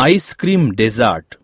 ice cream dessert.